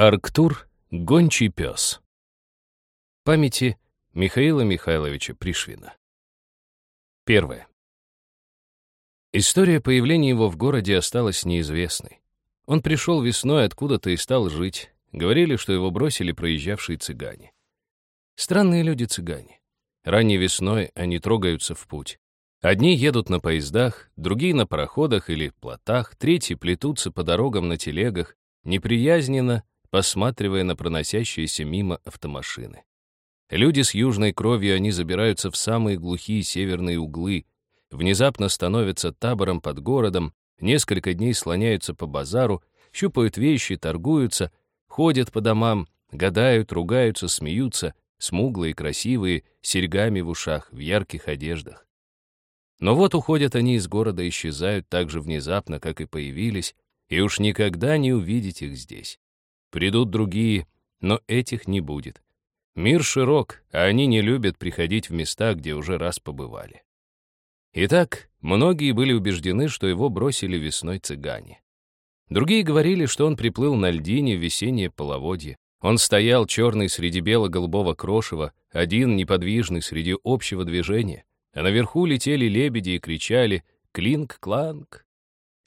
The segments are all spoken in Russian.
Арктур — гончий пес. Памяти Михаила Михайловича Пришвина. Первое. История появления его в городе осталась неизвестной. Он пришел весной откуда-то и стал жить. Говорили, что его бросили проезжавшие цыгане. Странные люди цыгане. Ранней весной они трогаются в путь. Одни едут на поездах, другие на пароходах или плотах, третьи плетутся по дорогам на телегах, неприязненно посматривая на проносящиеся мимо автомашины. Люди с южной кровью, они забираются в самые глухие северные углы, внезапно становятся табором под городом, несколько дней слоняются по базару, щупают вещи, торгуются, ходят по домам, гадают, ругаются, смеются, смуглые, красивые, серьгами в ушах, в ярких одеждах. Но вот уходят они из города, исчезают так же внезапно, как и появились, и уж никогда не увидеть их здесь. Придут другие, но этих не будет. Мир широк, а они не любят приходить в места, где уже раз побывали. Итак, многие были убеждены, что его бросили весной цыгане. Другие говорили, что он приплыл на льдине в весеннее половодье. Он стоял черный среди бело-голубого крошева, один неподвижный среди общего движения, а наверху летели лебеди и кричали «Клинк-кланк».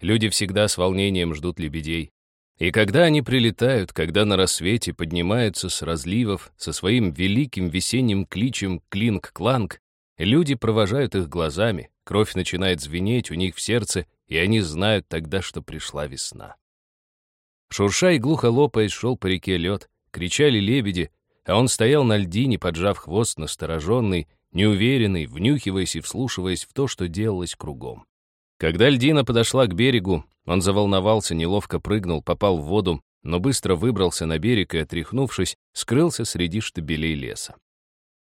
Люди всегда с волнением ждут лебедей. И когда они прилетают, когда на рассвете поднимаются с разливов со своим великим весенним кличем «клинк-кланк», люди провожают их глазами, кровь начинает звенеть у них в сердце, и они знают тогда, что пришла весна. Шурша и глухо лопаясь шел по реке лед, кричали лебеди, а он стоял на льдине, поджав хвост, настороженный, неуверенный, внюхиваясь и вслушиваясь в то, что делалось кругом. Когда льдина подошла к берегу, он заволновался, неловко прыгнул, попал в воду, но быстро выбрался на берег и, отряхнувшись, скрылся среди штабелей леса.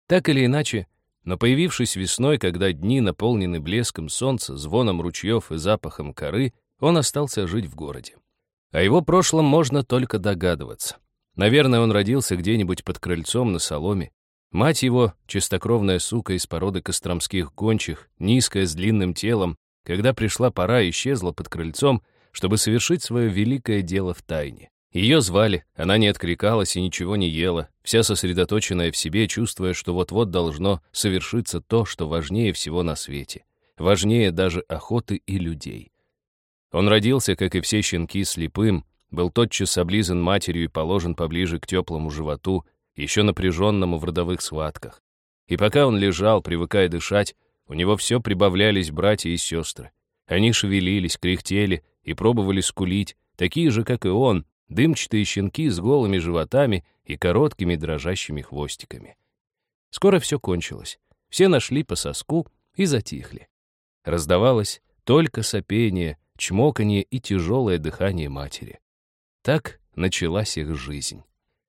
Так или иначе, но появившись весной, когда дни наполнены блеском солнца, звоном ручьев и запахом коры, он остался жить в городе. О его прошлом можно только догадываться. Наверное, он родился где-нибудь под крыльцом на соломе. Мать его, чистокровная сука из породы костромских гончих, низкая, с длинным телом, когда пришла пора, исчезла под крыльцом, чтобы совершить свое великое дело в тайне. Ее звали, она не откликалась и ничего не ела, вся сосредоточенная в себе, чувствуя, что вот-вот должно совершиться то, что важнее всего на свете, важнее даже охоты и людей. Он родился, как и все щенки, слепым, был тотчас облизан матерью и положен поближе к теплому животу, еще напряженному в родовых схватках. И пока он лежал, привыкая дышать, у него все прибавлялись братья и сестры. Они шевелились, кряхтели и пробовали скулить, такие же, как и он, дымчатые щенки с голыми животами и короткими дрожащими хвостиками. Скоро все кончилось. Все нашли по соску и затихли. Раздавалось только сопение, чмоканье и тяжелое дыхание матери. Так началась их жизнь.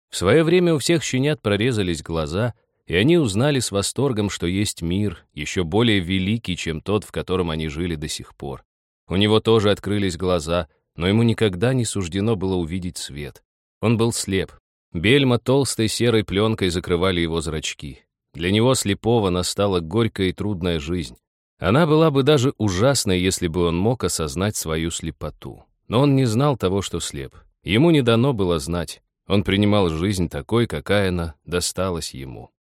В свое время у всех щенят прорезались глаза — и они узнали с восторгом, что есть мир, еще более великий, чем тот, в котором они жили до сих пор. У него тоже открылись глаза, но ему никогда не суждено было увидеть свет. Он был слеп. Бельма толстой серой пленкой закрывали его зрачки. Для него слепого настала горькая и трудная жизнь. Она была бы даже ужасной, если бы он мог осознать свою слепоту. Но он не знал того, что слеп. Ему не дано было знать. Он принимал жизнь такой, какая она досталась ему.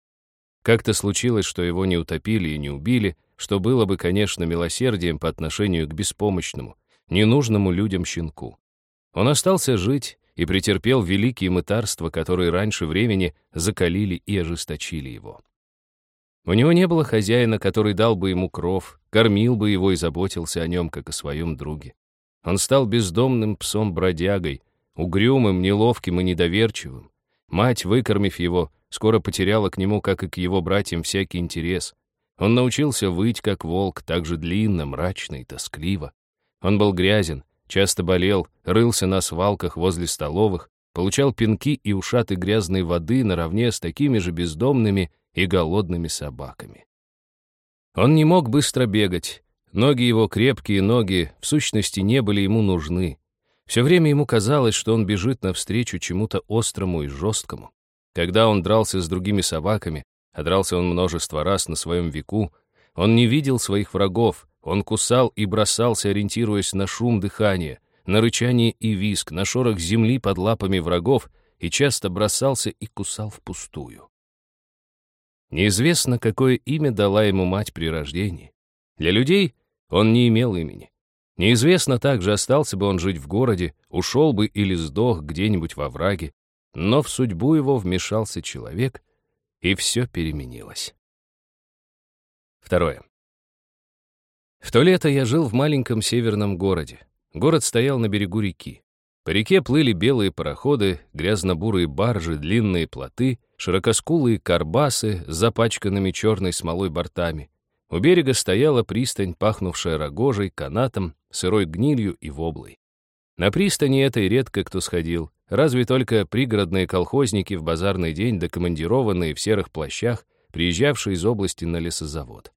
Как-то случилось, что его не утопили и не убили, что было бы, конечно, милосердием по отношению к беспомощному, ненужному людям щенку. Он остался жить и претерпел великие мытарства, которые раньше времени закалили и ожесточили его. У него не было хозяина, который дал бы ему кров, кормил бы его и заботился о нем, как о своем друге. Он стал бездомным псом-бродягой, угрюмым, неловким и недоверчивым. Мать, выкормив его, скоро потеряла к нему, как и к его братьям, всякий интерес. Он научился выть, как волк, так же длинно, мрачно и тоскливо. Он был грязен, часто болел, рылся на свалках возле столовых, получал пинки и ушаты грязной воды наравне с такими же бездомными и голодными собаками. Он не мог быстро бегать. Ноги его, крепкие ноги, в сущности, не были ему нужны. Все время ему казалось, что он бежит навстречу чему-то острому и жесткому. Когда он дрался с другими собаками, а дрался он множество раз на своем веку, он не видел своих врагов, он кусал и бросался, ориентируясь на шум дыхания, на рычание и виск, на шорох земли под лапами врагов, и часто бросался и кусал впустую. Неизвестно, какое имя дала ему мать при рождении. Для людей он не имел имени. Неизвестно также, остался бы он жить в городе, ушел бы или сдох где-нибудь во враге, но в судьбу его вмешался человек, и все переменилось. Второе. В то лето я жил в маленьком северном городе. Город стоял на берегу реки. По реке плыли белые пароходы, грязно-бурые баржи, длинные плоты, широкоскулые карбасы с запачканными черной смолой бортами. У берега стояла пристань, пахнувшая рогожей, канатом, сырой гнилью и воблой. На пристани этой редко кто сходил, разве только пригородные колхозники в базарный день, докомандированные в серых плащах, приезжавшие из области на лесозавод.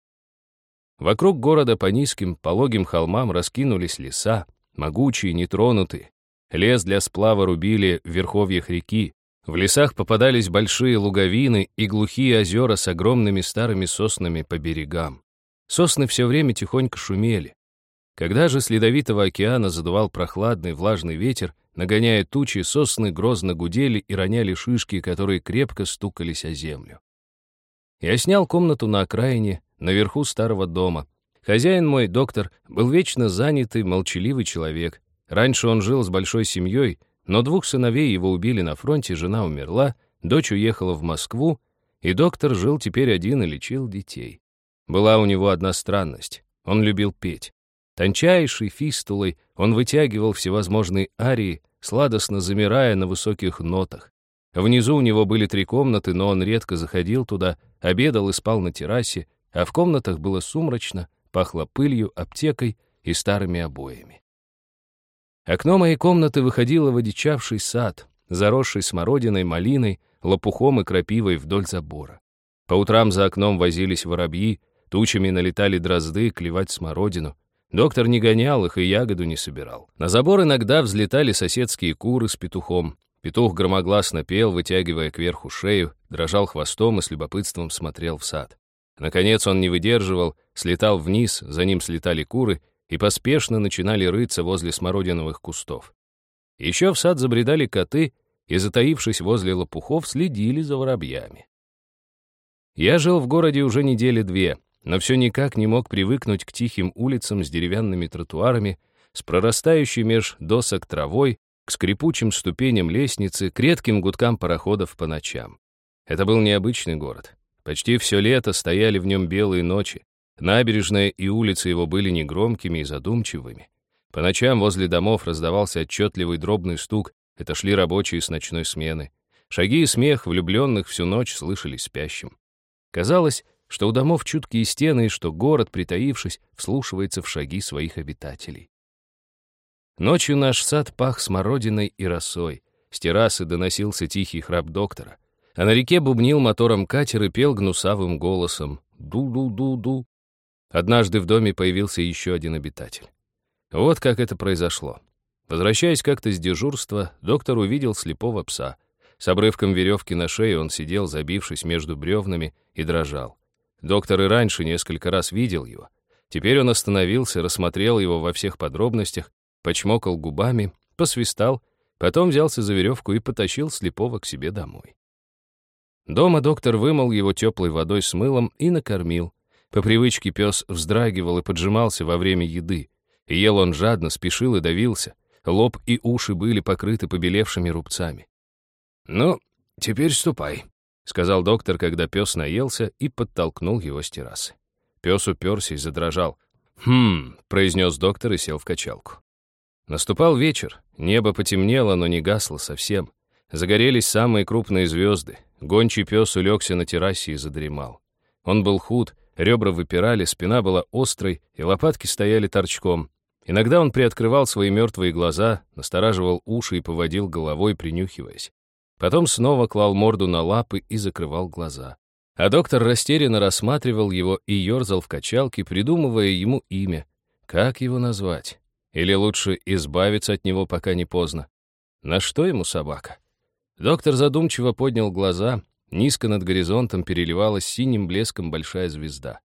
Вокруг города по низким, пологим холмам раскинулись леса, могучие, нетронутые. Лес для сплава рубили в верховьях реки. В лесах попадались большие луговины и глухие озера с огромными старыми соснами по берегам. Сосны все время тихонько шумели. Когда же с ледовитого океана задувал прохладный влажный ветер, нагоняя тучи, сосны грозно гудели и роняли шишки, которые крепко стукались о землю. Я снял комнату на окраине, наверху старого дома. Хозяин мой, доктор, был вечно занятый, молчаливый человек. Раньше он жил с большой семьей, но двух сыновей его убили на фронте, жена умерла, дочь уехала в Москву, и доктор жил теперь один и лечил детей. Была у него одна странность. Он любил петь. Тончайшей фистулой он вытягивал всевозможные арии, сладостно замирая на высоких нотах. Внизу у него были три комнаты, но он редко заходил туда, обедал и спал на террасе, а в комнатах было сумрачно, пахло пылью, аптекой и старыми обоями. Окно моей комнаты выходило в одичавший сад, заросший смородиной, малиной, лопухом и крапивой вдоль забора. По утрам за окном возились воробьи, тучами налетали дрозды клевать смородину. Доктор не гонял их и ягоду не собирал. На забор иногда взлетали соседские куры с петухом. Петух громогласно пел, вытягивая кверху шею, дрожал хвостом и с любопытством смотрел в сад. Наконец он не выдерживал, слетал вниз, за ним слетали куры и поспешно начинали рыться возле смородиновых кустов. Еще в сад забредали коты и, затаившись возле лопухов, следили за воробьями. Я жил в городе уже недели две, но все никак не мог привыкнуть к тихим улицам с деревянными тротуарами, с прорастающей меж досок травой, к скрипучим ступеням лестницы, к редким гудкам пароходов по ночам. Это был необычный город. Почти все лето стояли в нем белые ночи. Набережная и улицы его были негромкими и задумчивыми. По ночам возле домов раздавался отчетливый дробный стук, это шли рабочие с ночной смены. Шаги и смех влюбленных всю ночь слышались спящим. Казалось, что у домов чуткие стены и что город, притаившись, вслушивается в шаги своих обитателей. Ночью наш сад пах смородиной и росой, с террасы доносился тихий храп доктора, а на реке бубнил мотором катер и пел гнусавым голосом «ду-ду-ду-ду». Однажды в доме появился еще один обитатель. Вот как это произошло. Возвращаясь как-то с дежурства, доктор увидел слепого пса. С обрывком веревки на шее он сидел, забившись между бревнами, и дрожал. Доктор и раньше несколько раз видел его. Теперь он остановился, рассмотрел его во всех подробностях, почмокал губами, посвистал, потом взялся за веревку и потащил слепого к себе домой. Дома доктор вымыл его теплой водой с мылом и накормил. По привычке пес вздрагивал и поджимался во время еды. Ел он жадно, спешил и давился. Лоб и уши были покрыты побелевшими рубцами. «Ну, теперь ступай», — сказал доктор, когда пес наелся и подтолкнул его с террасы. Пес уперся и задрожал. «Хм», — произнес доктор и сел в качалку. Наступал вечер, небо потемнело, но не гасло совсем. Загорелись самые крупные звезды. Гончий пес улегся на террасе и задремал. Он был худ, ребра выпирали, спина была острой, и лопатки стояли торчком. Иногда он приоткрывал свои мертвые глаза, настораживал уши и поводил головой, принюхиваясь. Потом снова клал морду на лапы и закрывал глаза. А доктор растерянно рассматривал его и ерзал в качалке, придумывая ему имя. Как его назвать? Или лучше избавиться от него, пока не поздно? На что ему собака? Доктор задумчиво поднял глаза. Низко над горизонтом переливалась синим блеском большая звезда.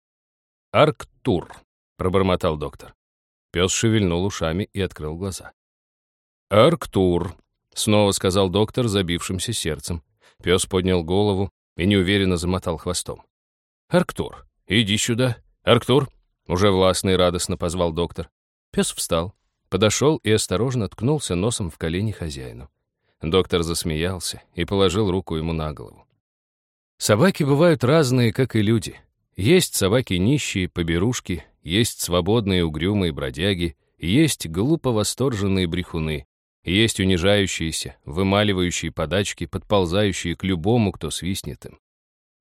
«Арктур», — пробормотал доктор. Пес шевельнул ушами и открыл глаза. «Арктур», — снова сказал доктор забившимся сердцем. Пес поднял голову и неуверенно замотал хвостом. «Арктур, иди сюда. Арктур!» Уже властно и радостно позвал доктор. Пес встал, подошел и осторожно ткнулся носом в колени хозяину. Доктор засмеялся и положил руку ему на голову. Собаки бывают разные, как и люди. Есть собаки нищие, поберушки, есть свободные угрюмые бродяги, есть глупо восторженные брехуны, есть унижающиеся, вымаливающие подачки, подползающие к любому, кто свистнет им.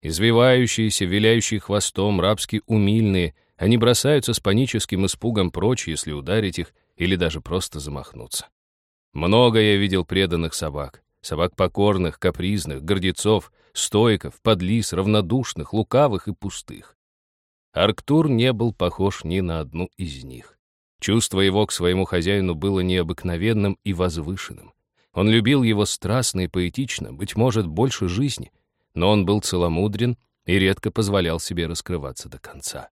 Извивающиеся, виляющие хвостом, рабски умильные, они бросаются с паническим испугом прочь, если ударить их или даже просто замахнуться. Много я видел преданных собак. Собак покорных, капризных, гордецов, стойков, подлис, равнодушных, лукавых и пустых. Арктур не был похож ни на одну из них. Чувство его к своему хозяину было необыкновенным и возвышенным. Он любил его страстно и поэтично, быть может, больше жизни, но он был целомудрен и редко позволял себе раскрываться до конца.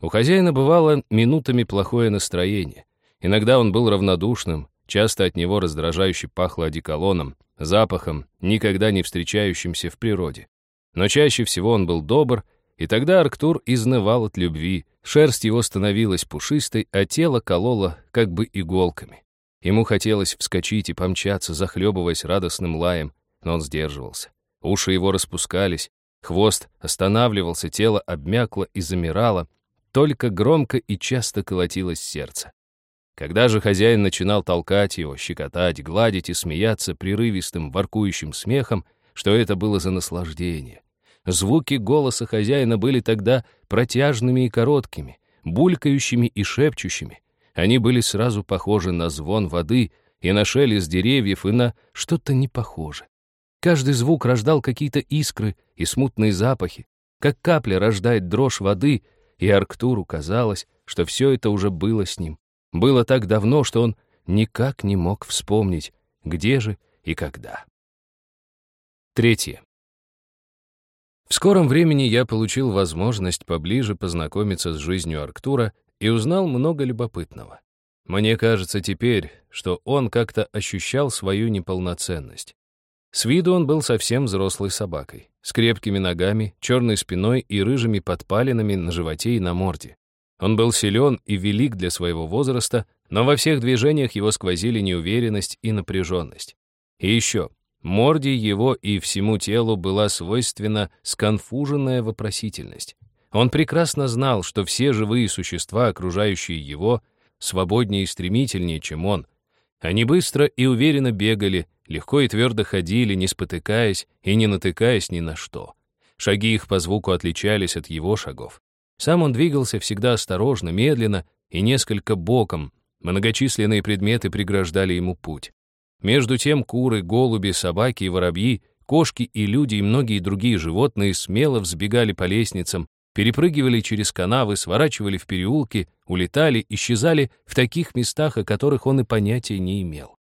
У хозяина бывало минутами плохое настроение. Иногда он был равнодушным, часто от него раздражающе пахло одеколоном, запахом, никогда не встречающимся в природе. Но чаще всего он был добр, и тогда Арктур изнывал от любви, шерсть его становилась пушистой, а тело кололо как бы иголками. Ему хотелось вскочить и помчаться, захлебываясь радостным лаем, но он сдерживался. Уши его распускались, хвост останавливался, тело обмякло и замирало, только громко и часто колотилось сердце. Когда же хозяин начинал толкать его, щекотать, гладить и смеяться прерывистым, воркующим смехом, что это было за наслаждение. Звуки голоса хозяина были тогда протяжными и короткими, булькающими и шепчущими. Они были сразу похожи на звон воды и на шелест деревьев, и на что-то непохоже. Каждый звук рождал какие-то искры и смутные запахи, как капля рождает дрожь воды, и Арктуру казалось, что все это уже было с ним, было так давно, что он никак не мог вспомнить, где же и когда. Третье. В скором времени я получил возможность поближе познакомиться с жизнью Арктура и узнал много любопытного. Мне кажется теперь, что он как-то ощущал свою неполноценность. С виду он был совсем взрослой собакой, с крепкими ногами, черной спиной и рыжими подпалинами на животе и на морде. Он был силен и велик для своего возраста, но во всех движениях его сквозили неуверенность и напряженность. И еще, морде его и всему телу была свойственна сконфуженная вопросительность. Он прекрасно знал, что все живые существа, окружающие его, свободнее и стремительнее, чем он. Они быстро и уверенно бегали, легко и твердо ходили, не спотыкаясь и не натыкаясь ни на что. Шаги их по звуку отличались от его шагов. Сам он двигался всегда осторожно, медленно и несколько боком. Многочисленные предметы преграждали ему путь. Между тем куры, голуби, собаки и воробьи, кошки и люди и многие другие животные смело взбегали по лестницам, перепрыгивали через канавы, сворачивали в переулки, улетали, исчезали в таких местах, о которых он и понятия не имел.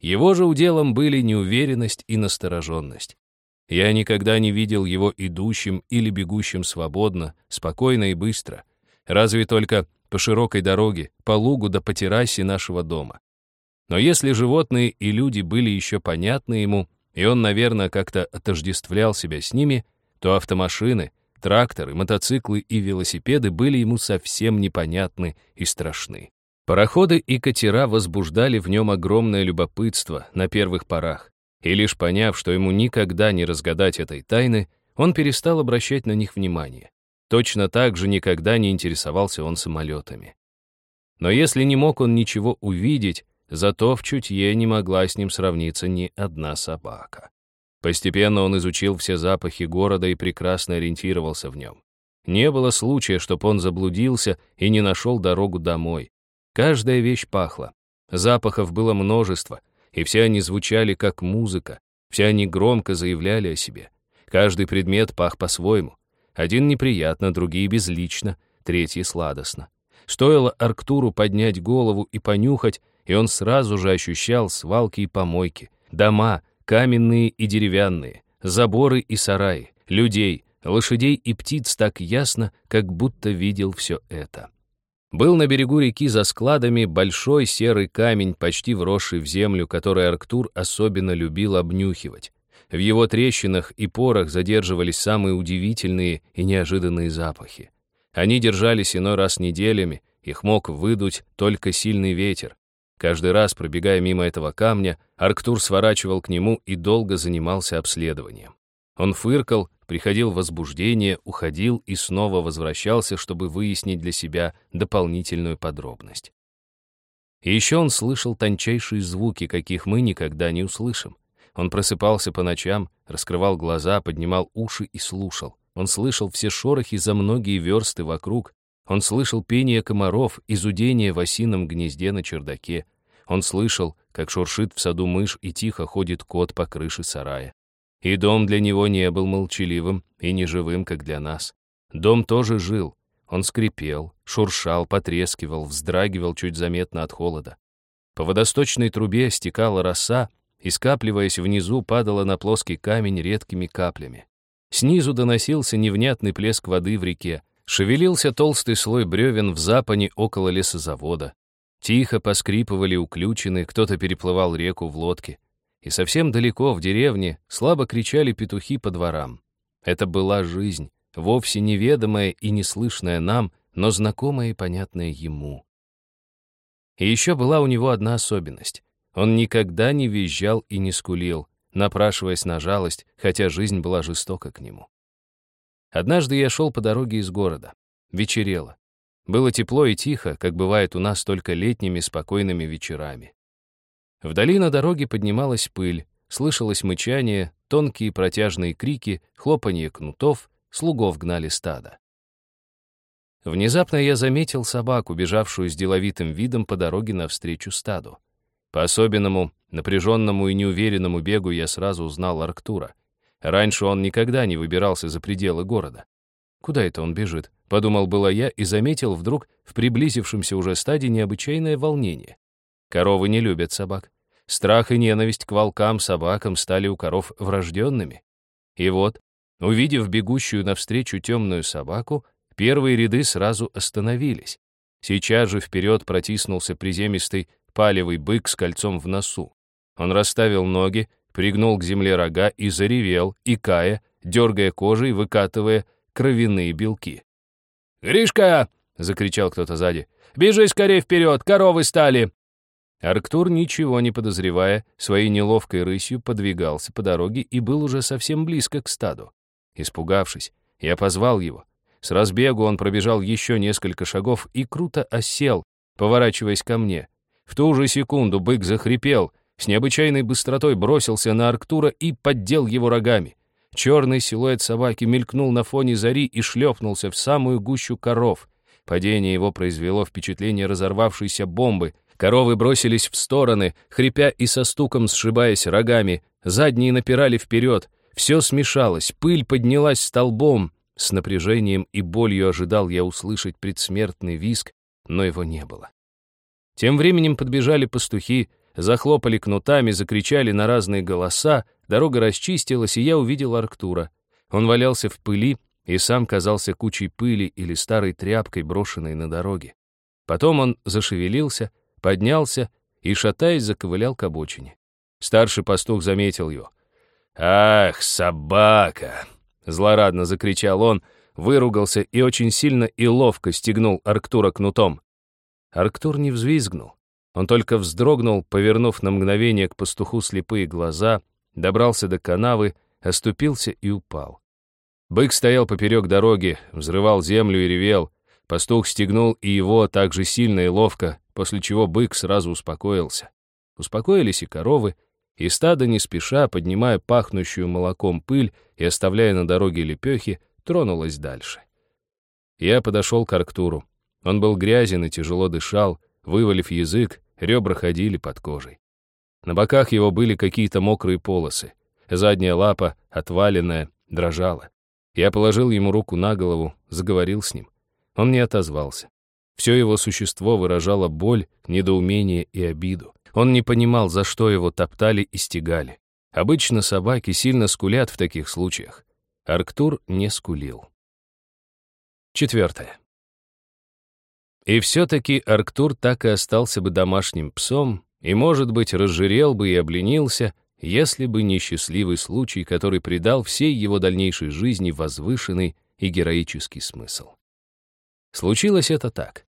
Его же уделом были неуверенность и настороженность. Я никогда не видел его идущим или бегущим свободно, спокойно и быстро. Разве только по широкой дороге, по лугу да по террасе нашего дома. Но если животные и люди были еще понятны ему, и он, наверное, как-то отождествлял себя с ними, то автомашины, тракторы, мотоциклы и велосипеды были ему совсем непонятны и страшны. Пароходы и катера возбуждали в нем огромное любопытство на первых порах. И лишь поняв, что ему никогда не разгадать этой тайны, он перестал обращать на них внимание. Точно так же никогда не интересовался он самолетами. Но если не мог он ничего увидеть, зато в чутье не могла с ним сравниться ни одна собака. Постепенно он изучил все запахи города и прекрасно ориентировался в нем. Не было случая, чтобы он заблудился и не нашел дорогу домой. Каждая вещь пахла. Запахов было множество, и все они звучали как музыка, все они громко заявляли о себе. Каждый предмет пах по-своему. Один неприятно, другие безлично, третий сладостно. Стоило Арктуру поднять голову и понюхать, и он сразу же ощущал свалки и помойки, дома, каменные и деревянные, заборы и сараи, людей, лошадей и птиц так ясно, как будто видел все это. Был на берегу реки за складами большой серый камень, почти вросший в землю, который Арктур особенно любил обнюхивать. В его трещинах и порах задерживались самые удивительные и неожиданные запахи. Они держались иной раз неделями, их мог выдуть только сильный ветер. Каждый раз, пробегая мимо этого камня, Арктур сворачивал к нему и долго занимался обследованием. Он фыркал, приходил в возбуждение, уходил и снова возвращался, чтобы выяснить для себя дополнительную подробность. И еще он слышал тончайшие звуки, каких мы никогда не услышим. Он просыпался по ночам, раскрывал глаза, поднимал уши и слушал. Он слышал все шорохи за многие версты вокруг. Он слышал пение комаров и зудение в осином гнезде на чердаке. Он слышал, как шуршит в саду мышь и тихо ходит кот по крыше сарая. И дом для него не был молчаливым и неживым, как для нас. Дом тоже жил. Он скрипел, шуршал, потрескивал, вздрагивал чуть заметно от холода. По водосточной трубе стекала роса, и, скапливаясь внизу, падала на плоский камень редкими каплями. Снизу доносился невнятный плеск воды в реке, шевелился толстый слой бревен в запане около лесозавода. Тихо поскрипывали уключены, кто-то переплывал реку в лодке и совсем далеко, в деревне, слабо кричали петухи по дворам. Это была жизнь, вовсе неведомая и неслышная нам, но знакомая и понятная ему. И еще была у него одна особенность. Он никогда не визжал и не скулил, напрашиваясь на жалость, хотя жизнь была жестока к нему. Однажды я шел по дороге из города. Вечерело. Было тепло и тихо, как бывает у нас только летними спокойными вечерами. Вдали на дороге поднималась пыль, слышалось мычание, тонкие протяжные крики, хлопанье кнутов, слугов гнали стадо. Внезапно я заметил собаку, бежавшую с деловитым видом по дороге навстречу стаду. По особенному, напряженному и неуверенному бегу я сразу узнал Арктура. Раньше он никогда не выбирался за пределы города. Куда это он бежит? Подумал было я и заметил вдруг в приблизившемся уже стаде необычайное волнение. Коровы не любят собак. Страх и ненависть к волкам, собакам стали у коров врожденными. И вот, увидев бегущую навстречу темную собаку, первые ряды сразу остановились. Сейчас же вперед протиснулся приземистый палевый бык с кольцом в носу. Он расставил ноги, пригнул к земле рога и заревел, икая, дергая кожей, выкатывая кровяные белки. «Гришка!» — закричал кто-то сзади. «Бежи скорее вперед, коровы стали!» Арктур, ничего не подозревая, своей неловкой рысью подвигался по дороге и был уже совсем близко к стаду. Испугавшись, я позвал его. С разбегу он пробежал еще несколько шагов и круто осел, поворачиваясь ко мне. В ту же секунду бык захрипел, с необычайной быстротой бросился на Арктура и поддел его рогами. Черный силуэт собаки мелькнул на фоне зари и шлепнулся в самую гущу коров. Падение его произвело впечатление разорвавшейся бомбы — Коровы бросились в стороны, хрипя и со стуком сшибаясь рогами. Задние напирали вперед. Все смешалось, пыль поднялась столбом. С напряжением и болью ожидал я услышать предсмертный виск, но его не было. Тем временем подбежали пастухи, захлопали кнутами, закричали на разные голоса, дорога расчистилась, и я увидел Арктура. Он валялся в пыли и сам казался кучей пыли или старой тряпкой, брошенной на дороге. Потом он зашевелился, поднялся и, шатаясь, заковылял к обочине. Старший пастух заметил его. «Ах, собака!» — злорадно закричал он, выругался и очень сильно и ловко стегнул Арктура кнутом. Арктур не взвизгнул. Он только вздрогнул, повернув на мгновение к пастуху слепые глаза, добрался до канавы, оступился и упал. Бык стоял поперек дороги, взрывал землю и ревел. Пастух стегнул и его так же сильно и ловко, после чего бык сразу успокоился. Успокоились и коровы, и стадо не спеша, поднимая пахнущую молоком пыль и оставляя на дороге лепехи, тронулось дальше. Я подошел к Арктуру. Он был грязен и тяжело дышал, вывалив язык, ребра ходили под кожей. На боках его были какие-то мокрые полосы. Задняя лапа, отваленная, дрожала. Я положил ему руку на голову, заговорил с ним. Он не отозвался. Все его существо выражало боль, недоумение и обиду. Он не понимал, за что его топтали и стегали. Обычно собаки сильно скулят в таких случаях. Арктур не скулил. Четвертое. И все-таки Арктур так и остался бы домашним псом, и, может быть, разжирел бы и обленился, если бы не счастливый случай, который придал всей его дальнейшей жизни возвышенный и героический смысл. Случилось это так.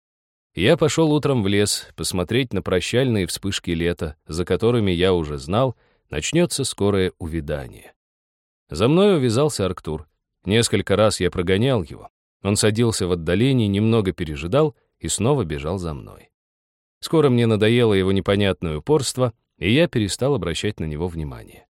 Я пошел утром в лес посмотреть на прощальные вспышки лета, за которыми я уже знал, начнется скорое увядание. За мной увязался Арктур. Несколько раз я прогонял его. Он садился в отдалении, немного пережидал и снова бежал за мной. Скоро мне надоело его непонятное упорство, и я перестал обращать на него внимание.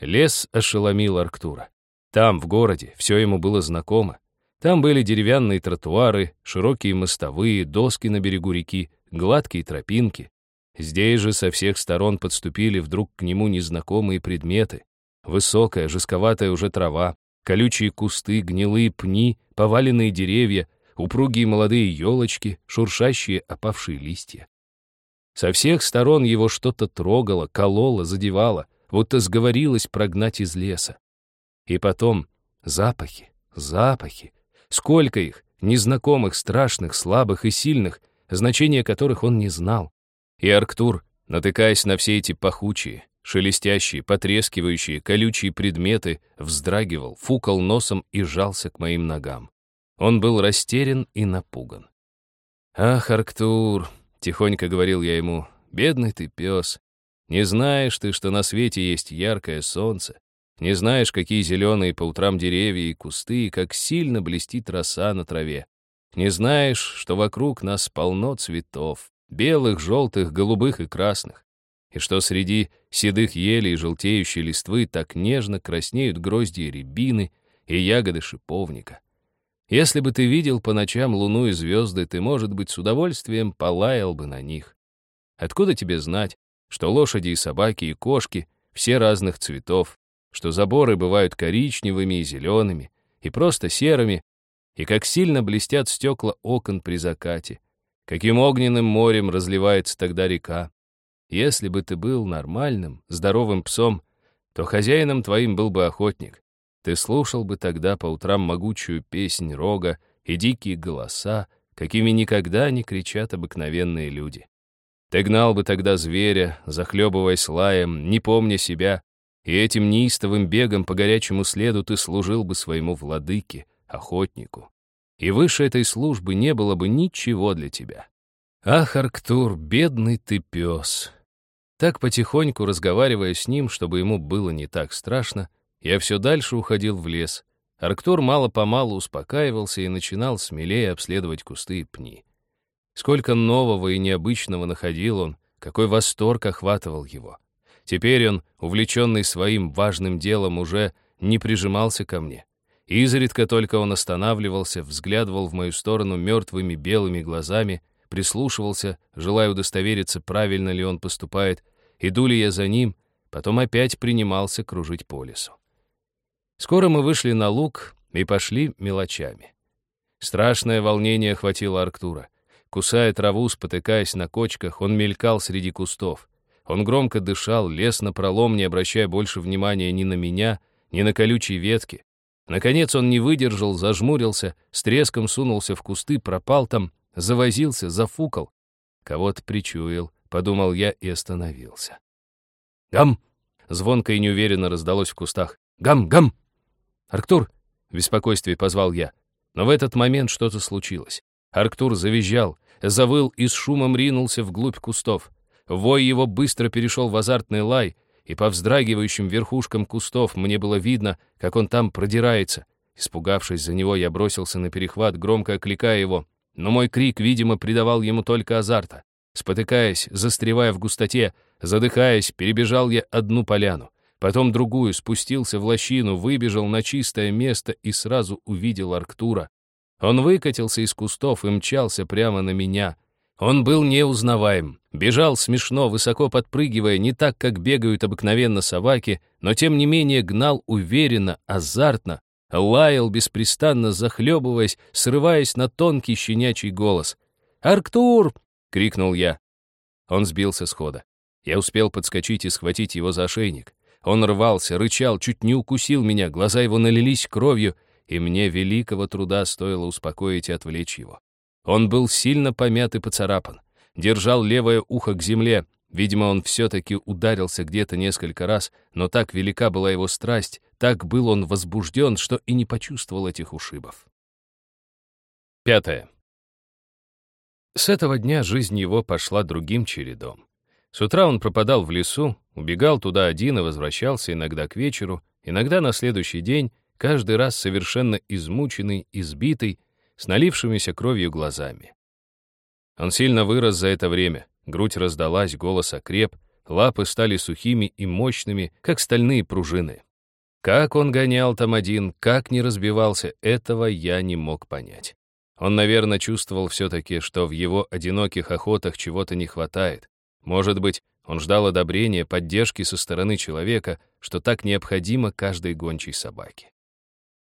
Лес ошеломил Арктура. Там, в городе, все ему было знакомо. Там были деревянные тротуары, широкие мостовые, доски на берегу реки, гладкие тропинки. Здесь же со всех сторон подступили вдруг к нему незнакомые предметы. Высокая, жестковатая уже трава, колючие кусты, гнилые пни, поваленные деревья, упругие молодые елочки, шуршащие опавшие листья. Со всех сторон его что-то трогало, кололо, задевало, будто сговорилось прогнать из леса. И потом запахи, запахи. Сколько их, незнакомых, страшных, слабых и сильных, значения которых он не знал. И Арктур, натыкаясь на все эти пахучие, шелестящие, потрескивающие, колючие предметы, вздрагивал, фукал носом и жался к моим ногам. Он был растерян и напуган. «Ах, Арктур!» — тихонько говорил я ему. «Бедный ты пес! Не знаешь ты, что на свете есть яркое солнце, не знаешь, какие зеленые по утрам деревья и кусты, и как сильно блестит роса на траве. Не знаешь, что вокруг нас полно цветов, белых, желтых, голубых и красных, и что среди седых елей и желтеющей листвы так нежно краснеют грозди рябины и ягоды шиповника. Если бы ты видел по ночам луну и звезды, ты, может быть, с удовольствием полаял бы на них. Откуда тебе знать, что лошади и собаки и кошки все разных цветов, что заборы бывают коричневыми и зелеными, и просто серыми, и как сильно блестят стекла окон при закате, каким огненным морем разливается тогда река. Если бы ты был нормальным, здоровым псом, то хозяином твоим был бы охотник. Ты слушал бы тогда по утрам могучую песнь рога и дикие голоса, какими никогда не кричат обыкновенные люди. Ты гнал бы тогда зверя, захлебываясь лаем, не помня себя, и этим неистовым бегом по горячему следу ты служил бы своему владыке, охотнику. И выше этой службы не было бы ничего для тебя. Ах, Арктур, бедный ты пес! Так потихоньку, разговаривая с ним, чтобы ему было не так страшно, я все дальше уходил в лес. Арктур мало-помалу успокаивался и начинал смелее обследовать кусты и пни. Сколько нового и необычного находил он, какой восторг охватывал его. Теперь он, увлеченный своим важным делом, уже не прижимался ко мне. Изредка только он останавливался, взглядывал в мою сторону мертвыми белыми глазами, прислушивался, желая удостовериться, правильно ли он поступает, иду ли я за ним, потом опять принимался кружить по лесу. Скоро мы вышли на луг и пошли мелочами. Страшное волнение охватило Арктура. Кусая траву, спотыкаясь на кочках, он мелькал среди кустов. Он громко дышал, лез напролом, не обращая больше внимания ни на меня, ни на колючие ветки. Наконец он не выдержал, зажмурился, с треском сунулся в кусты, пропал там, завозился, зафукал. Кого-то причуял, подумал я и остановился. «Гам!» — звонко и неуверенно раздалось в кустах. «Гам! Гам!» «Арктур!» — в беспокойстве позвал я. Но в этот момент что-то случилось. Арктур завизжал, завыл и с шумом ринулся вглубь кустов. Вой его быстро перешел в азартный лай, и по вздрагивающим верхушкам кустов мне было видно, как он там продирается. Испугавшись за него, я бросился на перехват, громко окликая его. Но мой крик, видимо, придавал ему только азарта. Спотыкаясь, застревая в густоте, задыхаясь, перебежал я одну поляну. Потом другую, спустился в лощину, выбежал на чистое место и сразу увидел Арктура. Он выкатился из кустов и мчался прямо на меня. Он был неузнаваем. Бежал смешно, высоко подпрыгивая, не так, как бегают обыкновенно собаки, но тем не менее гнал уверенно, азартно, лаял беспрестанно, захлебываясь, срываясь на тонкий щенячий голос. «Арктур!» — крикнул я. Он сбился с хода. Я успел подскочить и схватить его за ошейник. Он рвался, рычал, чуть не укусил меня, глаза его налились кровью, и мне великого труда стоило успокоить и отвлечь его. Он был сильно помят и поцарапан. Держал левое ухо к земле. Видимо, он все-таки ударился где-то несколько раз, но так велика была его страсть, так был он возбужден, что и не почувствовал этих ушибов. Пятое. С этого дня жизнь его пошла другим чередом. С утра он пропадал в лесу, убегал туда один и возвращался иногда к вечеру, иногда на следующий день, каждый раз совершенно измученный, избитый, с налившимися кровью глазами. Он сильно вырос за это время, грудь раздалась, голос окреп, лапы стали сухими и мощными, как стальные пружины. Как он гонял там один, как не разбивался, этого я не мог понять. Он, наверное, чувствовал все-таки, что в его одиноких охотах чего-то не хватает, может быть, он ждал одобрения, поддержки со стороны человека, что так необходимо каждой гончей собаке.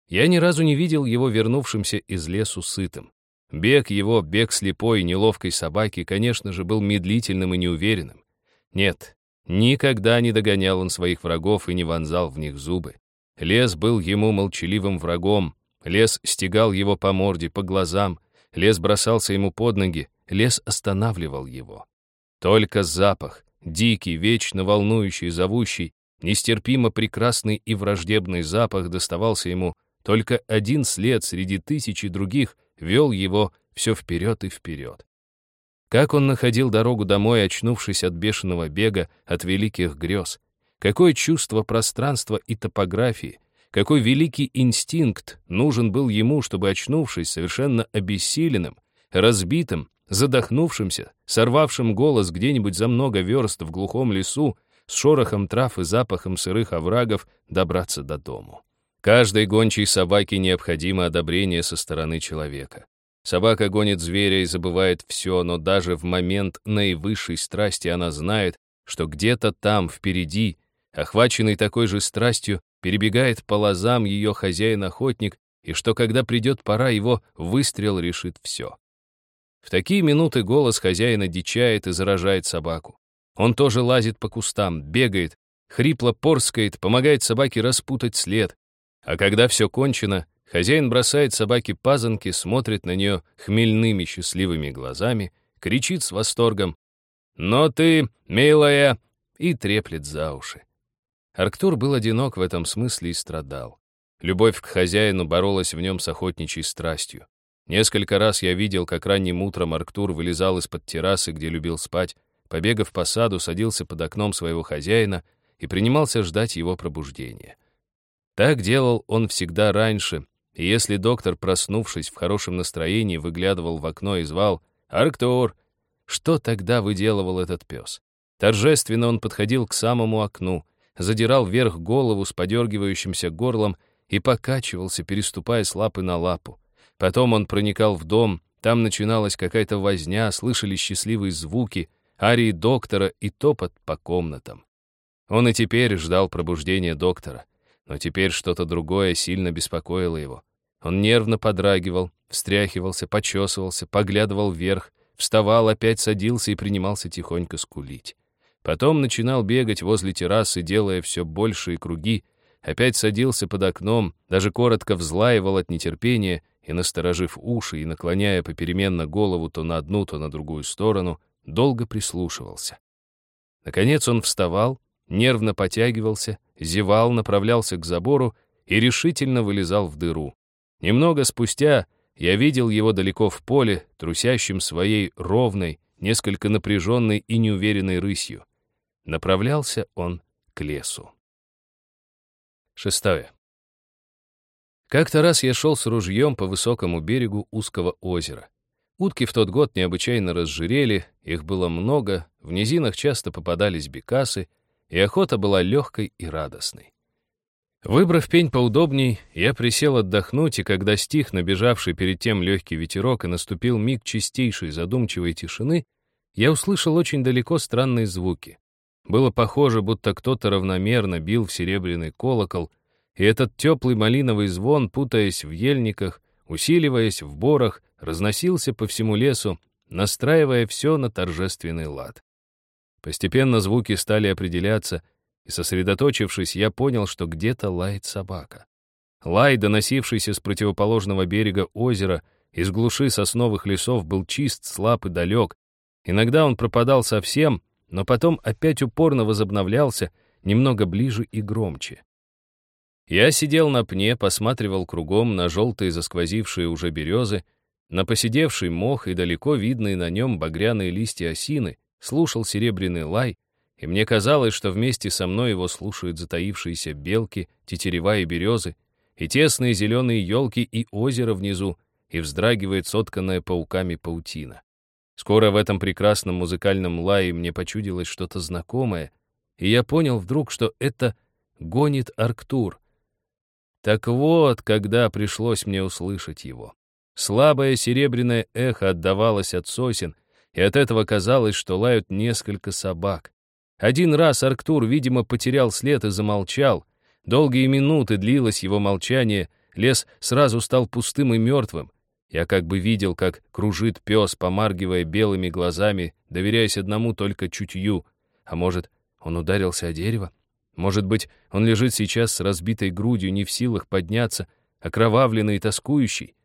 Я ни разу не видел его вернувшимся из лесу сытым. Бег его, бег слепой, неловкой собаки, конечно же, был медлительным и неуверенным. Нет, никогда не догонял он своих врагов и не вонзал в них зубы. Лес был ему молчаливым врагом, лес стегал его по морде, по глазам, лес бросался ему под ноги, лес останавливал его. Только запах, дикий, вечно волнующий, зовущий, нестерпимо прекрасный и враждебный запах доставался ему, только один след среди тысячи других вел его все вперед и вперед. Как он находил дорогу домой, очнувшись от бешеного бега, от великих грез? Какое чувство пространства и топографии, какой великий инстинкт нужен был ему, чтобы, очнувшись совершенно обессиленным, разбитым, задохнувшимся, сорвавшим голос где-нибудь за много верст в глухом лесу, с шорохом трав и запахом сырых оврагов добраться до дому. Каждой гончей собаке необходимо одобрение со стороны человека. Собака гонит зверя и забывает все, но даже в момент наивысшей страсти она знает, что где-то там, впереди, охваченный такой же страстью, перебегает по лозам ее хозяин-охотник, и что когда придет пора, его выстрел решит все. В такие минуты голос хозяина дичает и заражает собаку. Он тоже лазит по кустам, бегает, хрипло порскает, помогает собаке распутать след. А когда все кончено, хозяин бросает собаке пазанки, смотрит на нее хмельными счастливыми глазами, кричит с восторгом «Но ты, милая!» и треплет за уши. Арктур был одинок в этом смысле и страдал. Любовь к хозяину боролась в нем с охотничьей страстью. Несколько раз я видел, как ранним утром Арктур вылезал из-под террасы, где любил спать, побегав по саду, садился под окном своего хозяина и принимался ждать его пробуждения. Так делал он всегда раньше, и если доктор, проснувшись в хорошем настроении, выглядывал в окно и звал «Арктур!», что тогда выделывал этот пес? Торжественно он подходил к самому окну, задирал вверх голову с подергивающимся горлом и покачивался, переступая с лапы на лапу. Потом он проникал в дом, там начиналась какая-то возня, слышались счастливые звуки, арии доктора и топот по комнатам. Он и теперь ждал пробуждения доктора, но теперь что-то другое сильно беспокоило его. Он нервно подрагивал, встряхивался, почесывался, поглядывал вверх, вставал, опять садился и принимался тихонько скулить. Потом начинал бегать возле террасы, делая все большие круги, опять садился под окном, даже коротко взлаивал от нетерпения и, насторожив уши и наклоняя попеременно голову то на одну, то на другую сторону, долго прислушивался. Наконец он вставал, нервно потягивался, зевал, направлялся к забору и решительно вылезал в дыру. Немного спустя я видел его далеко в поле, трусящим своей ровной, несколько напряженной и неуверенной рысью. Направлялся он к лесу. Шестое. Как-то раз я шел с ружьем по высокому берегу узкого озера. Утки в тот год необычайно разжирели, их было много, в низинах часто попадались бекасы, и охота была легкой и радостной. Выбрав пень поудобней, я присел отдохнуть, и когда стих набежавший перед тем легкий ветерок и наступил миг чистейшей задумчивой тишины, я услышал очень далеко странные звуки. Было похоже, будто кто-то равномерно бил в серебряный колокол, и этот теплый малиновый звон, путаясь в ельниках, усиливаясь в борах, разносился по всему лесу, настраивая все на торжественный лад. Постепенно звуки стали определяться, и, сосредоточившись, я понял, что где-то лает собака. Лай, доносившийся с противоположного берега озера, Из глуши сосновых лесов был чист, слаб и далек. Иногда он пропадал совсем, но потом опять упорно возобновлялся, немного ближе и громче. Я сидел на пне, посматривал кругом на желтые засквозившие уже березы, на поседевший мох и далеко видные на нем багряные листья осины, слушал серебряный лай, и мне казалось, что вместе со мной его слушают затаившиеся белки, тетерева и березы, и тесные зеленые елки и озеро внизу, и вздрагивает сотканная пауками паутина. Скоро в этом прекрасном музыкальном лае мне почудилось что-то знакомое, и я понял вдруг, что это гонит Арктур. Так вот, когда пришлось мне услышать его. Слабое серебряное эхо отдавалось от сосен, и от этого казалось, что лают несколько собак. Один раз Арктур, видимо, потерял след и замолчал. Долгие минуты длилось его молчание, лес сразу стал пустым и мертвым. Я как бы видел, как кружит пес, помаргивая белыми глазами, доверяясь одному только чутью. А может, он ударился о дерево? Может быть, он лежит сейчас с разбитой грудью, не в силах подняться, окровавленный и тоскующий?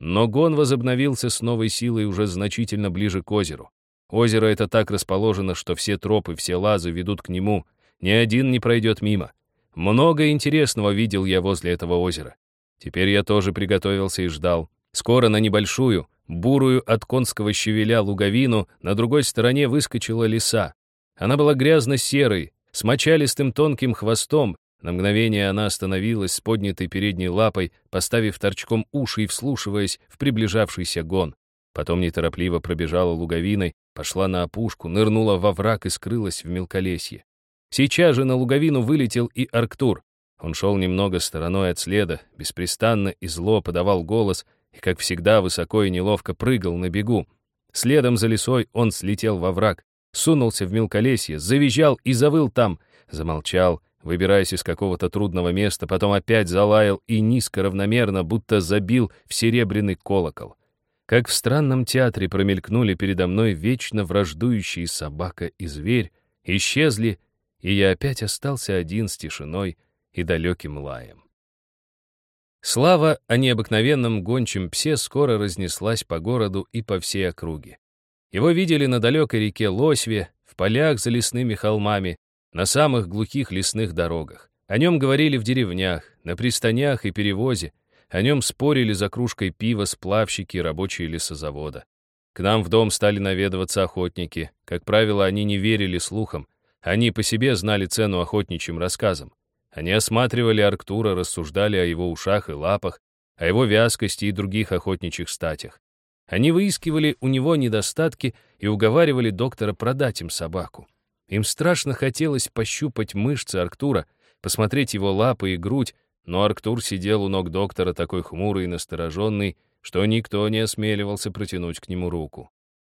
Но гон возобновился с новой силой уже значительно ближе к озеру. Озеро это так расположено, что все тропы, все лазы ведут к нему, ни один не пройдет мимо. Много интересного видел я возле этого озера. Теперь я тоже приготовился и ждал. Скоро на небольшую, бурую от конского щавеля луговину на другой стороне выскочила лиса. Она была грязно-серой, с мочалистым тонким хвостом, на мгновение она остановилась с поднятой передней лапой, поставив торчком уши и вслушиваясь в приближавшийся гон. Потом неторопливо пробежала луговиной, пошла на опушку, нырнула во враг и скрылась в мелколесье. Сейчас же на луговину вылетел и Арктур. Он шел немного стороной от следа, беспрестанно и зло подавал голос и, как всегда, высоко и неловко прыгал на бегу. Следом за лесой он слетел во враг, сунулся в мелколесье, завизжал и завыл там, замолчал, выбираясь из какого-то трудного места, потом опять залаял и низко равномерно, будто забил в серебряный колокол. Как в странном театре промелькнули передо мной вечно враждующие собака и зверь, исчезли, и я опять остался один с тишиной и далеким лаем. Слава о необыкновенном гончем псе скоро разнеслась по городу и по всей округе. Его видели на далекой реке Лосьве, в полях за лесными холмами, на самых глухих лесных дорогах. О нем говорили в деревнях, на пристанях и перевозе. О нем спорили за кружкой пива сплавщики и рабочие лесозавода. К нам в дом стали наведываться охотники. Как правило, они не верили слухам. Они по себе знали цену охотничьим рассказам. Они осматривали Арктура, рассуждали о его ушах и лапах, о его вязкости и других охотничьих статях. Они выискивали у него недостатки и уговаривали доктора продать им собаку. Им страшно хотелось пощупать мышцы Арктура, посмотреть его лапы и грудь, но Арктур сидел у ног доктора такой хмурый и настороженный, что никто не осмеливался протянуть к нему руку.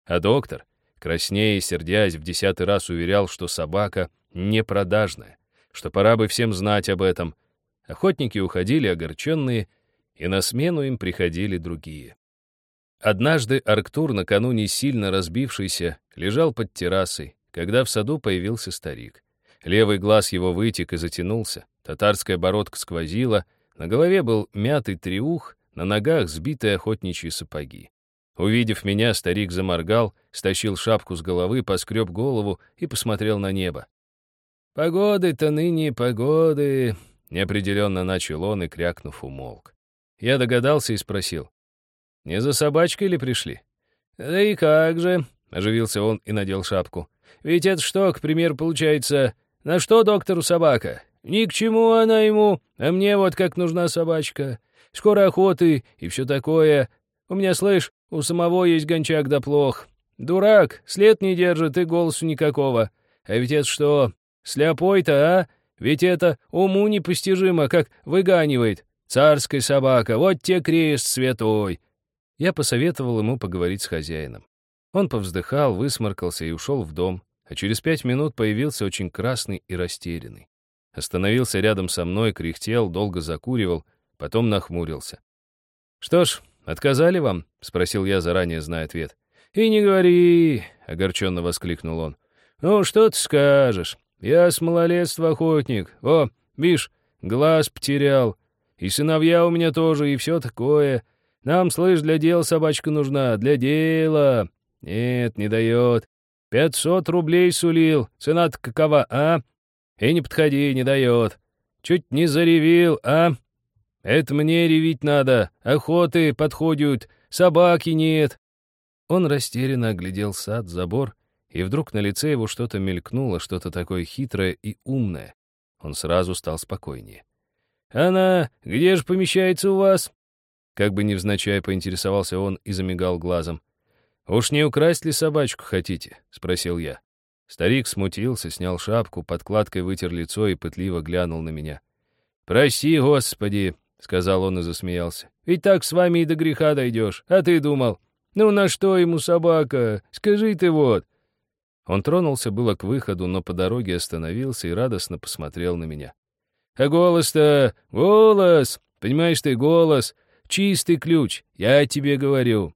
А доктор, краснея и сердясь, в десятый раз уверял, что собака не продажная, что пора бы всем знать об этом. Охотники уходили огорченные, и на смену им приходили другие. Однажды Арктур, накануне сильно разбившийся, лежал под террасой, когда в саду появился старик. Левый глаз его вытек и затянулся, татарская бородка сквозила, на голове был мятый триух, на ногах сбитые охотничьи сапоги. Увидев меня, старик заморгал, стащил шапку с головы, поскреб голову и посмотрел на небо. «Погоды-то ныне погоды», — неопределенно начал он и, крякнув, умолк. Я догадался и спросил. «Не за собачкой ли пришли?» «Да и как же», — оживился он и надел шапку. Ведь это что, к примеру, получается, на что доктору собака? Ни к чему она ему, а мне вот как нужна собачка. Скоро охоты и все такое. У меня, слышь, у самого есть гончак да плох. Дурак, след не держит и голосу никакого. А ведь это что, сляпой-то, а? Ведь это уму непостижимо, как выганивает. Царская собака, вот те крест святой. Я посоветовал ему поговорить с хозяином. Он повздыхал, высморкался и ушел в дом, а через пять минут появился очень красный и растерянный. Остановился рядом со мной, кряхтел, долго закуривал, потом нахмурился. «Что ж, отказали вам?» — спросил я, заранее зная ответ. «И не говори!» — огорченно воскликнул он. «Ну, что ты скажешь? Я с малолетства охотник. О, видишь, глаз потерял. И сыновья у меня тоже, и все такое. Нам, слышь, для дела собачка нужна, для дела. Нет, не дает. Пятьсот рублей сулил. Цена-то какова, а? И не подходи, не дает. Чуть не заревел, а? Это мне ревить надо. Охоты подходят, собаки нет. Он растерянно оглядел сад, забор, и вдруг на лице его что-то мелькнуло, что-то такое хитрое и умное. Он сразу стал спокойнее. «Она где же помещается у вас?» Как бы невзначай поинтересовался он и замигал глазом. «Уж не украсть ли собачку хотите?» — спросил я. Старик смутился, снял шапку, подкладкой вытер лицо и пытливо глянул на меня. «Прости, Господи!» — сказал он и засмеялся. «Ведь так с вами и до греха дойдешь. А ты думал, ну на что ему собака? Скажи ты вот!» Он тронулся было к выходу, но по дороге остановился и радостно посмотрел на меня. «А голос-то... Голос! Понимаешь ты, голос! Чистый ключ, я тебе говорю!»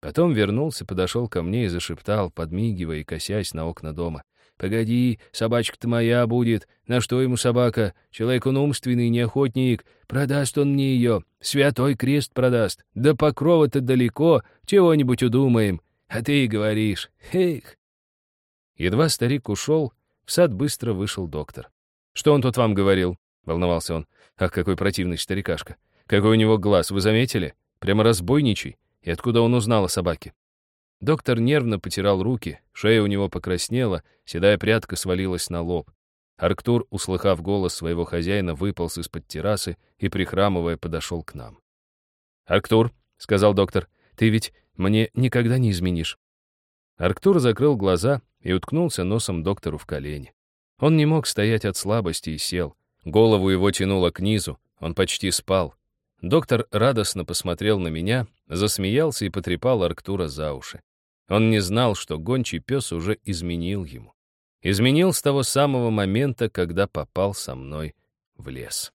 Потом вернулся, подошел ко мне и зашептал, подмигивая и косясь на окна дома. «Погоди, собачка-то моя будет. На что ему собака? Человек он умственный, не охотник. Продаст он мне ее. Святой крест продаст. Да покрова-то далеко. Чего-нибудь удумаем. А ты и говоришь. Эх!» Едва старик ушел, в сад быстро вышел доктор. «Что он тут вам говорил?» — волновался он. «Ах, какой противный старикашка! Какой у него глаз, вы заметили? Прямо разбойничий. И откуда он узнал о собаке? Доктор нервно потирал руки, шея у него покраснела, седая прядка свалилась на лоб. Арктур, услыхав голос своего хозяина, выполз из-под террасы и, прихрамывая, подошел к нам. «Арктур», — сказал доктор, — «ты ведь мне никогда не изменишь». Арктур закрыл глаза и уткнулся носом доктору в колени. Он не мог стоять от слабости и сел. Голову его тянуло к низу, он почти спал. Доктор радостно посмотрел на меня, засмеялся и потрепал Арктура за уши. Он не знал, что гончий пес уже изменил ему. Изменил с того самого момента, когда попал со мной в лес.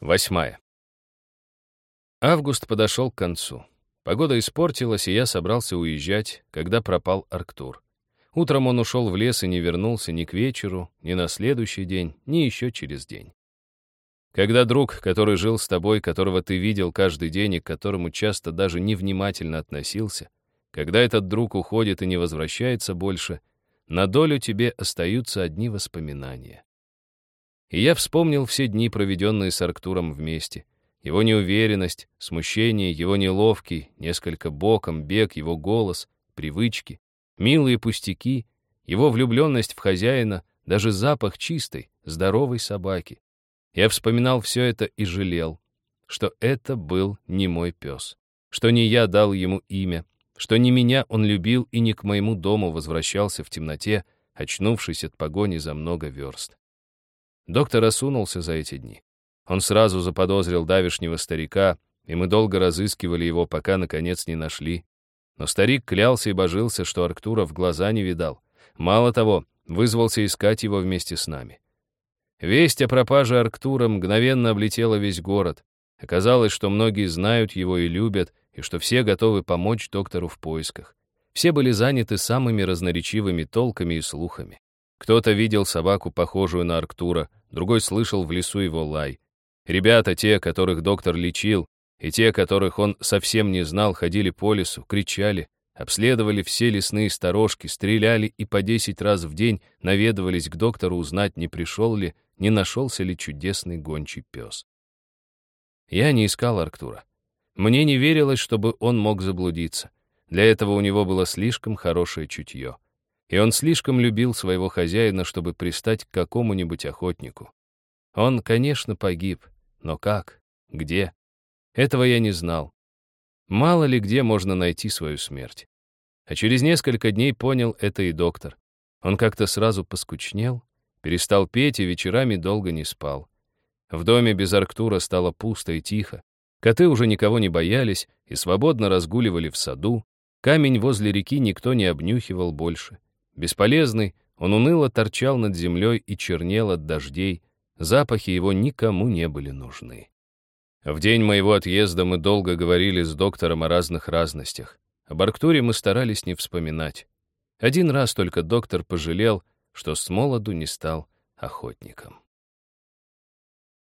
Восьмая. Август подошел к концу. Погода испортилась, и я собрался уезжать, когда пропал Арктур. Утром он ушел в лес и не вернулся ни к вечеру, ни на следующий день, ни еще через день. Когда друг, который жил с тобой, которого ты видел каждый день и к которому часто даже невнимательно относился, когда этот друг уходит и не возвращается больше, на долю тебе остаются одни воспоминания. И я вспомнил все дни, проведенные с Арктуром вместе, его неуверенность, смущение, его неловкий, несколько боком бег, его голос, привычки, милые пустяки, его влюбленность в хозяина, даже запах чистой, здоровой собаки. Я вспоминал все это и жалел, что это был не мой пес, что не я дал ему имя, что не меня он любил и не к моему дому возвращался в темноте, очнувшись от погони за много верст. Доктор осунулся за эти дни. Он сразу заподозрил давишнего старика, и мы долго разыскивали его, пока, наконец, не нашли. Но старик клялся и божился, что Арктура в глаза не видал. Мало того, вызвался искать его вместе с нами. Весть о пропаже Арктура мгновенно облетела весь город. Оказалось, что многие знают его и любят, и что все готовы помочь доктору в поисках. Все были заняты самыми разноречивыми толками и слухами. Кто-то видел собаку, похожую на Арктура, другой слышал в лесу его лай. Ребята, те, которых доктор лечил, и те, которых он совсем не знал, ходили по лесу, кричали, обследовали все лесные сторожки, стреляли и по десять раз в день наведывались к доктору узнать, не пришел ли не нашелся ли чудесный гончий пес. Я не искал Арктура. Мне не верилось, чтобы он мог заблудиться. Для этого у него было слишком хорошее чутье. И он слишком любил своего хозяина, чтобы пристать к какому-нибудь охотнику. Он, конечно, погиб. Но как? Где? Этого я не знал. Мало ли где можно найти свою смерть. А через несколько дней понял это и доктор. Он как-то сразу поскучнел, Перестал петь и вечерами долго не спал. В доме без Арктура стало пусто и тихо. Коты уже никого не боялись и свободно разгуливали в саду. Камень возле реки никто не обнюхивал больше. Бесполезный, он уныло торчал над землей и чернел от дождей. Запахи его никому не были нужны. В день моего отъезда мы долго говорили с доктором о разных разностях. Об Арктуре мы старались не вспоминать. Один раз только доктор пожалел, что с молоду не стал охотником.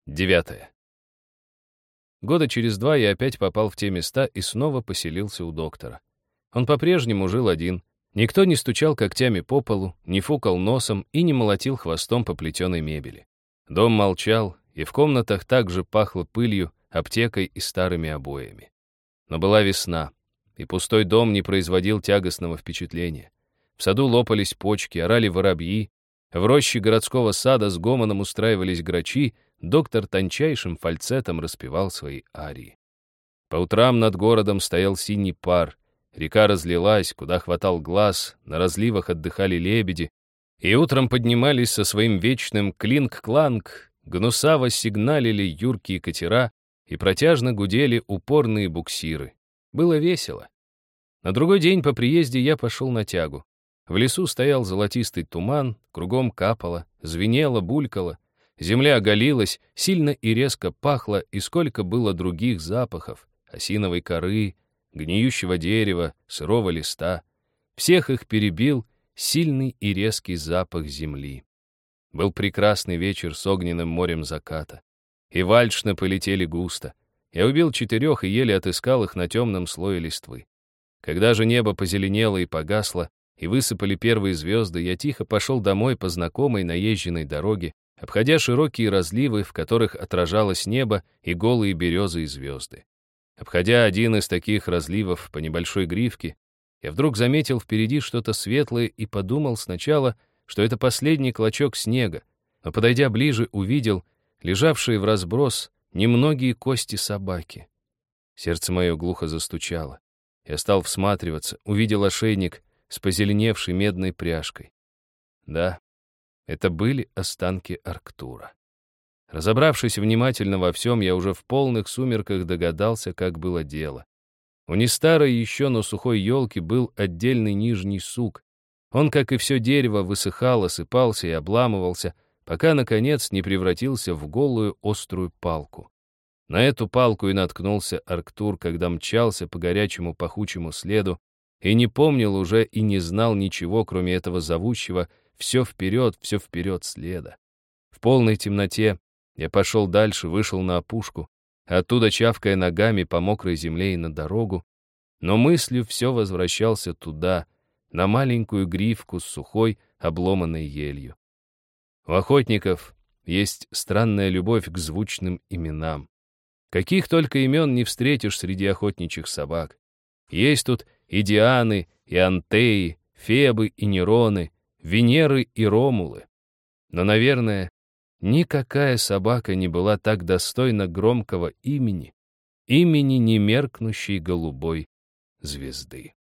Девятое. Года через два я опять попал в те места и снова поселился у доктора. Он по-прежнему жил один. Никто не стучал когтями по полу, не фукал носом и не молотил хвостом по плетеной мебели. Дом молчал, и в комнатах также пахло пылью, аптекой и старыми обоями. Но была весна, и пустой дом не производил тягостного впечатления. В саду лопались почки, орали воробьи, в роще городского сада с гомоном устраивались грачи, доктор тончайшим фальцетом распевал свои арии. По утрам над городом стоял синий пар, река разлилась, куда хватал глаз, на разливах отдыхали лебеди, и утром поднимались со своим вечным клинк-кланк, гнусаво сигналили юркие катера и протяжно гудели упорные буксиры. Было весело. На другой день по приезде я пошел на тягу. В лесу стоял золотистый туман, кругом капало, звенело, булькало. Земля оголилась, сильно и резко пахло, и сколько было других запахов — осиновой коры, гниющего дерева, сырого листа. Всех их перебил сильный и резкий запах земли. Был прекрасный вечер с огненным морем заката. И вальшны полетели густо. Я убил четырех и еле отыскал их на темном слое листвы. Когда же небо позеленело и погасло, и высыпали первые звезды, я тихо пошел домой по знакомой наезженной дороге, обходя широкие разливы, в которых отражалось небо и голые березы и звезды. Обходя один из таких разливов по небольшой гривке, я вдруг заметил впереди что-то светлое и подумал сначала, что это последний клочок снега, но, подойдя ближе, увидел лежавшие в разброс немногие кости собаки. Сердце мое глухо застучало. Я стал всматриваться, увидел ошейник с позеленевшей медной пряжкой. Да, это были останки Арктура. Разобравшись внимательно во всем, я уже в полных сумерках догадался, как было дело. У нестарой еще, но сухой елки был отдельный нижний сук. Он, как и все дерево, высыхал, осыпался и обламывался, пока, наконец, не превратился в голую острую палку. На эту палку и наткнулся Арктур, когда мчался по горячему пахучему следу, и не помнил уже и не знал ничего, кроме этого зовущего «все вперед, все вперед» следа. В полной темноте я пошел дальше, вышел на опушку, оттуда чавкая ногами по мокрой земле и на дорогу, но мыслью все возвращался туда, на маленькую гривку с сухой, обломанной елью. У охотников есть странная любовь к звучным именам. Каких только имен не встретишь среди охотничьих собак. Есть тут и Дианы, и Антеи, Фебы и Нероны, Венеры и Ромулы. Но, наверное, Никакая собака не была так достойна громкого имени, имени немеркнущей голубой звезды.